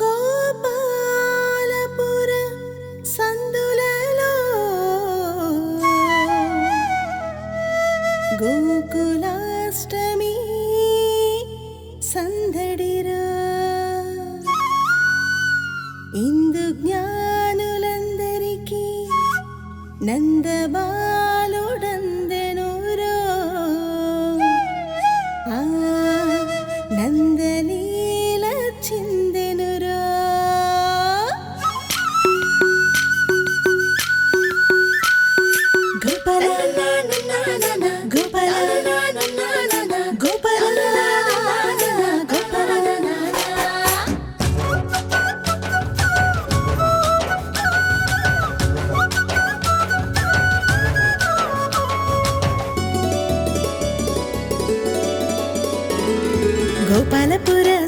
గోపాలపుర நந்தபா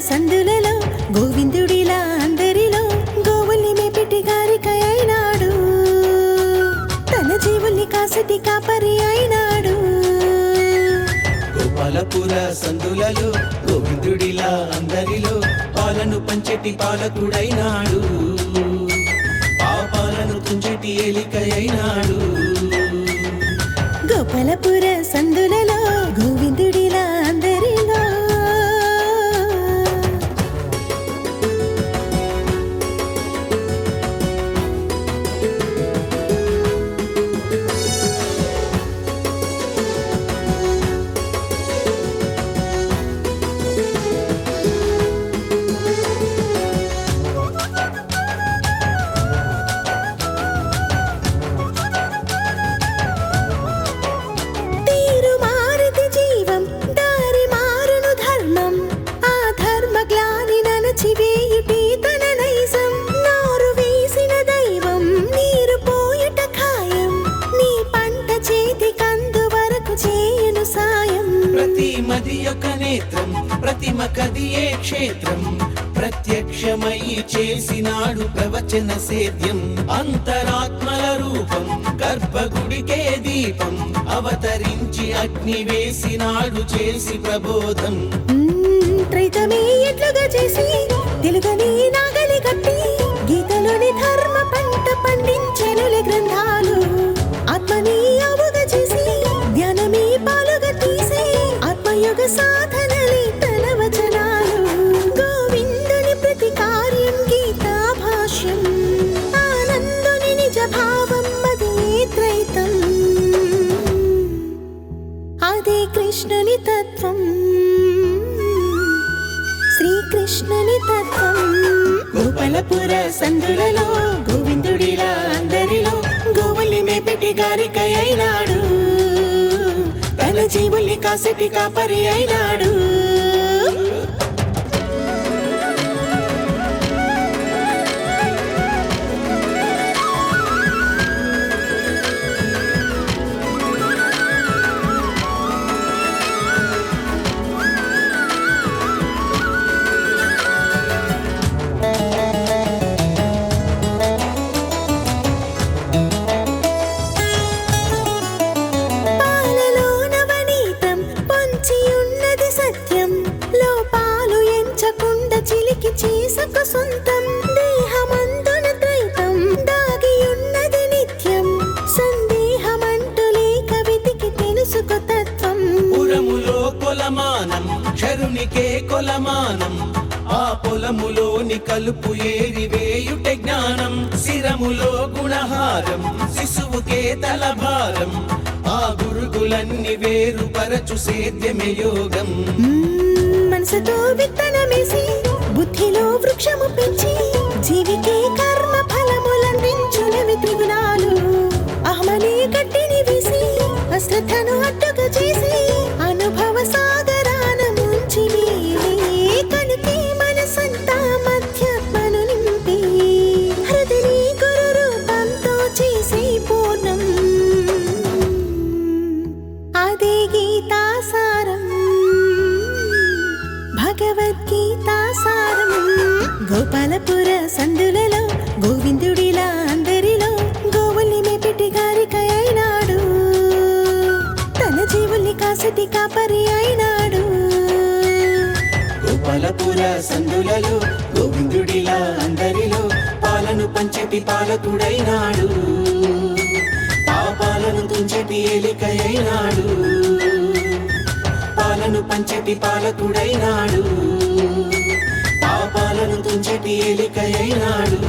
సందులలో గోవిందుడిలా అందరిలో గోవుల్ని మేపెట్టి గారిక అయినాడు. తన జీవుల్ని కాసటి కాపరి అయినాడు. గోపాలపుర సందులలో గోవిందుడిలా అందరిలో పాలను పంచెటి పాలకుడైనాడు. పాపాలను తుంచెటి ఏలికైనాడు. గోపాలపుర సందులలో సాయం ప్రతి మది యొక్క నేత్రం ప్రతిమ కదియే క్షేత్రం ప్రత్యక్షమై చేసినాడు ప్రవచన సేద్యం. అంతరాత్మల రూపం గర్భగుడికే దీపం అవతరించి అగ్ని వేసినాడు చేసి ప్రబోధం. మ్మ్, త్రైతమే ఎట్లుగా చేసి తెలుగని నాగలి అదే కృష్ణుని తత్వం. శ్రీకృష్ణుని తత్వం. గోపాలపుర సందులలో గోవిందుడిలా అందరిలో గోవుల్ని మేపెట్టి గారికై అయినాడు. తన జీవుల్ని కాసటి కాపరి అయినాడు. కొలమానం ఆ పొలములోని కలుపు ఏరి వేయుట జ్ఞానం. శిరములో గుణహారం శిశువుకే తలభారం. ఆ గురుగులన్నీ వేరుపరచు సేద్యమే యోగం. మనసుతో విత్తనమేసి బుద్ధిలో వృక్షము పెంచి జీవికే కర్మ ఫలములందించునవి త్రిగుణాలు. అమలపుర సందులలో గోవిందుడిలా అందరిలో పాలను పంచటి పాలకుడైనాడు. పాపాలను తుంచటి ఏలికైనాడు పాలను పంచటి పాలకుడైనాడు. పాపాలను తుంచటి ఏలికైనాడు